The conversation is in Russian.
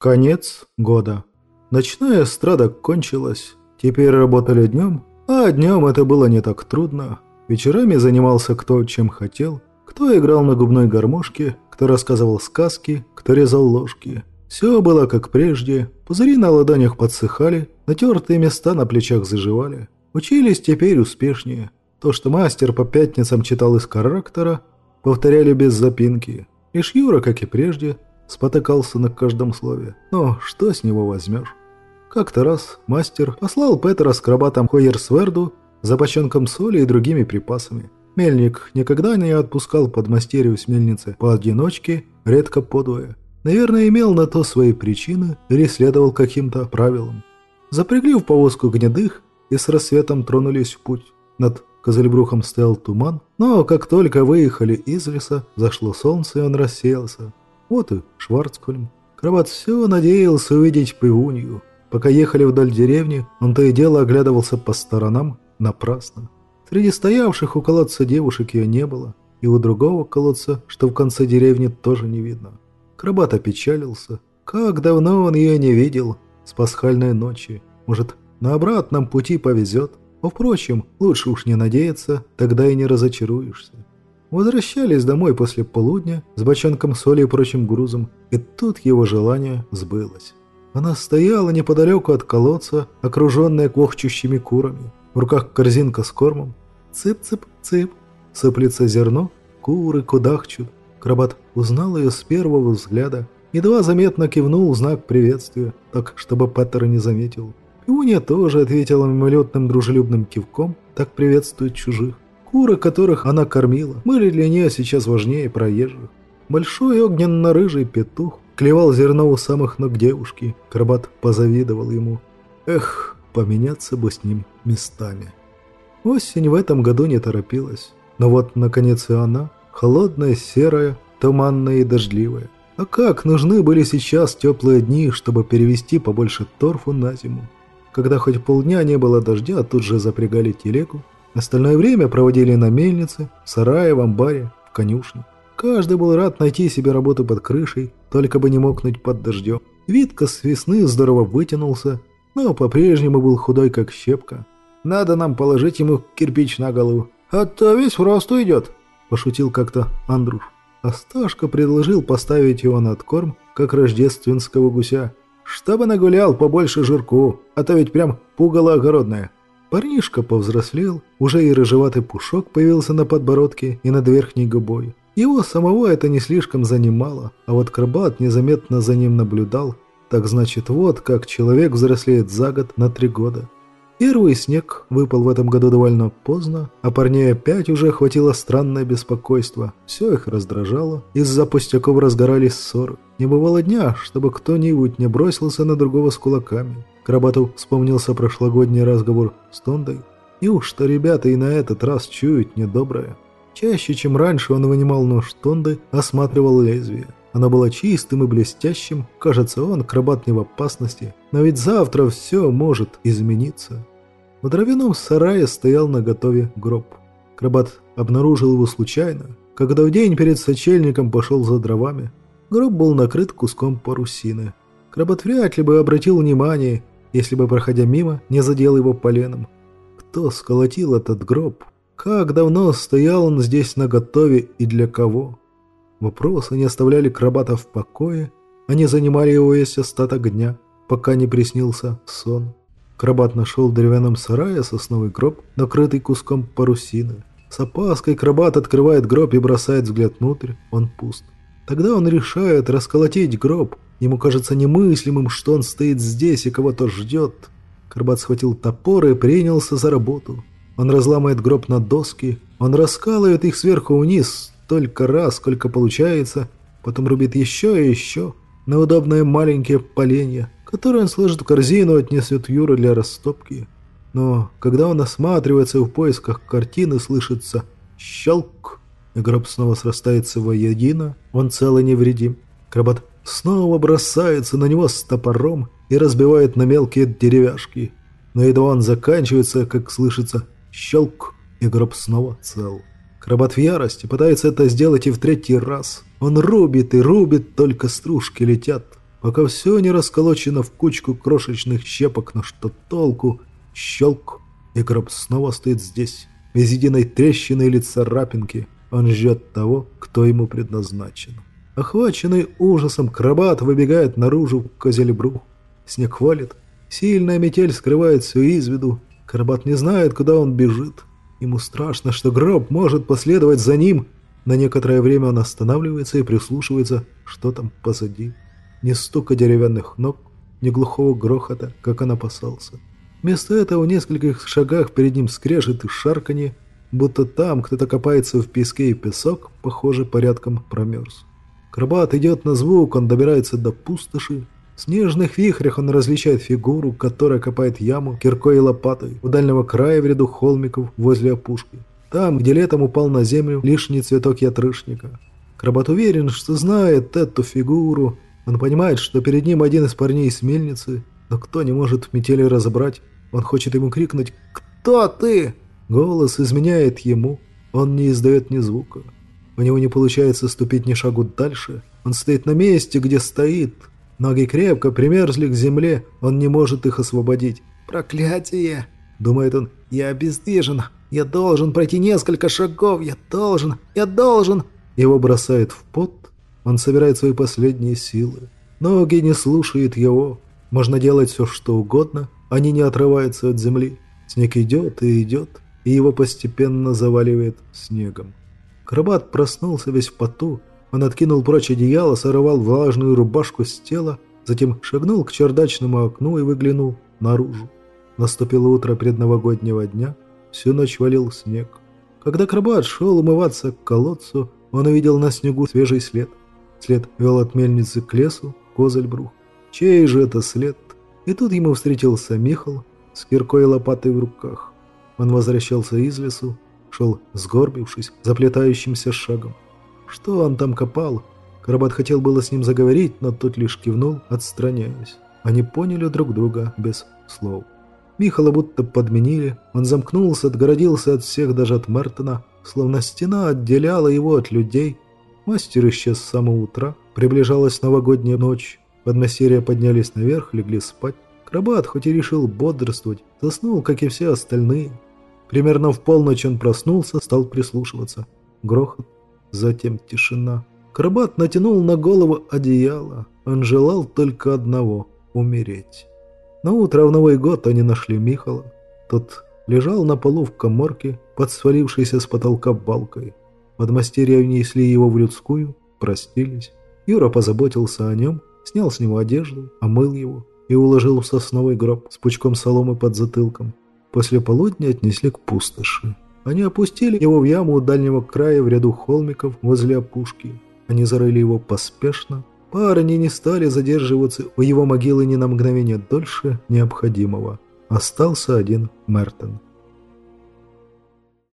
Конец года. Ночная эстрада кончилась. Теперь работали днем, а днем это было не так трудно. Вечерами занимался кто чем хотел. Кто играл на губной гармошке, кто рассказывал сказки, кто резал ложки. Все было как прежде. Пузыри на ладонях подсыхали, натертые места на плечах заживали. Учились теперь успешнее. То, что мастер по пятницам читал из характера, повторяли без запинки. Лишь Юра, как и прежде, спотыкался на каждом слове. Но что с него возьмешь? Как-то раз мастер послал Петера с крабатом Хойерсверду за бочонком соли и другими припасами. Мельник никогда не отпускал подмастерью с мельницы поодиночке, редко подвое. Наверное, имел на то свои причины или следовал каким-то правилам. Запрягли в повозку гнедых и с рассветом тронулись в путь. Над Козельбрухом стоял туман, но как только выехали из леса, зашло солнце и он рассеялся. Вот и Шварцкольм. Крабат все надеялся увидеть пивунью. Пока ехали вдоль деревни, он то и дело оглядывался по сторонам напрасно. Среди стоявших у колодца девушек ее не было, и у другого колодца, что в конце деревни, тоже не видно. Крабат опечалился. Как давно он ее не видел с пасхальной ночи. Может, на обратном пути повезет. Но, впрочем, лучше уж не надеяться, тогда и не разочаруешься. Возвращались домой после полудня с бочонком соли и прочим грузом, и тут его желание сбылось. Она стояла неподалеку от колодца, окруженная квохчущими курами. В руках корзинка с кормом. Цып-цып-цып. Сыплется зерно, куры кудахчут. Крабат узнал ее с первого взгляда. Едва заметно кивнул знак приветствия, так, чтобы Паттер не заметил. Пиуния тоже ответила мимолетным дружелюбным кивком, так приветствует чужих. Куры, которых она кормила, были для нее сейчас важнее проезжих. Большой огненно-рыжий петух клевал зерно у самых ног девушки. Крабат позавидовал ему. Эх, поменяться бы с ним местами. Осень в этом году не торопилась. Но вот, наконец, и она, холодная, серая, туманная и дождливая. А как нужны были сейчас теплые дни, чтобы перевести побольше торфу на зиму? Когда хоть полдня не было дождя, тут же запрягали телегу, Остальное время проводили на мельнице, в сарае, в амбаре, в конюшне. Каждый был рад найти себе работу под крышей, только бы не мокнуть под дождем. Витка с весны здорово вытянулся, но по-прежнему был худой, как щепка. «Надо нам положить ему кирпич на голову, а то весь в росту идет», – пошутил как-то Андруш. Асташка предложил поставить его на откорм, как рождественского гуся, чтобы нагулял побольше жирку, а то ведь прям пугало огородное. Парнишка повзрослел, уже и рыжеватый пушок появился на подбородке и над верхней губой. Его самого это не слишком занимало, а вот Крабат незаметно за ним наблюдал. Так значит, вот как человек взрослеет за год на три года. Первый снег выпал в этом году довольно поздно, а парней опять уже охватило странное беспокойство. Все их раздражало, из-за пустяков разгорались ссоры. Не бывало дня, чтобы кто-нибудь не бросился на другого с кулаками. Крабату вспомнился прошлогодний разговор с Тондой. И уж что ребята и на этот раз чуют недоброе. Чаще, чем раньше, он вынимал нож Тонды, осматривал лезвие. Оно было чистым и блестящим. Кажется, он, крабат, не в опасности. Но ведь завтра все может измениться. В дровяном сарае стоял на готове гроб. Крабат обнаружил его случайно, когда в день перед сочельником пошел за дровами. Гроб был накрыт куском парусины. Крабат вряд ли бы обратил внимание, если бы, проходя мимо, не задел его поленом. Кто сколотил этот гроб? Как давно стоял он здесь наготове и для кого? Вопросы не оставляли Крабата в покое, они занимали его весь остаток дня, пока не приснился сон. Крабат нашел в деревянном сарае сосновый гроб, накрытый куском парусины. С опаской Крабат открывает гроб и бросает взгляд внутрь, он пуст. Тогда он решает расколотить гроб – Ему кажется немыслимым, что он стоит здесь и кого-то ждет. Карбат схватил топор и принялся за работу. Он разламывает гроб на доски, он раскалывает их сверху вниз столько раз, сколько получается, потом рубит еще и еще на удобные маленькие поленья, которые он сложит в корзину и отнесет Юру для растопки. Но когда он осматривается в поисках картины, слышится щелк, и гроб снова срастается воедино, он цел невредим. Крабат снова бросается на него с топором и разбивает на мелкие деревяшки. Но едва он заканчивается, как слышится щелк, и гроб снова цел. Крабат в ярости пытается это сделать и в третий раз. Он рубит и рубит, только стружки летят. пока все не расколочено в кучку крошечных щепок, но что толку? Щелк, и гроб снова стоит здесь, без единой трещины или царапинки. Он ждет того, кто ему предназначен. Охваченный ужасом, крабат выбегает наружу в козельбрух. Снег валит, сильная метель скрывает все из виду. Крабат не знает, куда он бежит. Ему страшно, что гроб может последовать за ним. На некоторое время он останавливается и прислушивается, что там позади. Ни стука деревянных ног, ни глухого грохота, как он опасался. Вместо этого в нескольких шагах перед ним скрежет и шарканье, будто там кто-то копается в песке и песок, похоже, порядком промерз. Крабат идет на звук, он добирается до пустоши. В снежных вихрях он различает фигуру, которая копает яму киркой и лопатой у дальнего края в ряду холмиков возле опушки. Там, где летом упал на землю лишний цветок ятрышника. Крабат уверен, что знает эту фигуру. Он понимает, что перед ним один из парней с мельницы, но кто не может в метели разобрать. Он хочет ему крикнуть «Кто ты?». Голос изменяет ему, он не издает ни звука. У него не получается ступить ни шагу дальше. Он стоит на месте, где стоит. Ноги крепко примерзли к земле, он не может их освободить. «Проклятие!» – думает он. «Я обездвижен. Я должен пройти несколько шагов. Я должен. Я должен!» Его бросает в пот. Он собирает свои последние силы. Ноги не слушают его. Можно делать все, что угодно. Они не отрываются от земли. Снег идет и идет, и его постепенно заваливает снегом. Крабат проснулся весь в поту. Он откинул прочь одеяло, сорвал влажную рубашку с тела, затем шагнул к чердачному окну и выглянул наружу. Наступило утро предновогоднего дня, всю ночь валил снег. Когда Крабат шел умываться к колодцу, он увидел на снегу свежий след. След вел от мельницы к лесу, Козельбрух. Чей же это след? И тут ему встретился Михал с киркой и лопатой в руках. Он возвращался из лесу, шел сгорбившись, заплетающимся шагом. Что он там копал? Карабат хотел было с ним заговорить, но тот лишь кивнул, отстраняясь. Они поняли друг друга без слов. Михала будто подменили, он замкнулся, отгородился от всех, даже от Мертона, словно стена отделяла его от людей. Мастер исчез с самого утра, приближалась новогодняя ночь, Подмастерья поднялись наверх, легли спать. Крабат, хоть и решил бодрствовать, заснул, как и все остальные. Примерно в полночь он проснулся, стал прислушиваться. Грохот, затем тишина. Крабат натянул на голову одеяло. Он желал только одного – умереть. На утро в Новый год они нашли Михала. Тот лежал на полу в коморке, под свалившейся с потолка балкой. Подмастерья внесли его в людскую, простились. Юра позаботился о нем, снял с него одежду, омыл его и уложил в сосновый гроб с пучком соломы под затылком. После полудня отнесли к пустоши. Они опустили его в яму у дальнего края в ряду холмиков возле опушки. Они зарыли его поспешно. Парни не стали задерживаться у его могилы ни на мгновение дольше необходимого. Остался один Мертон.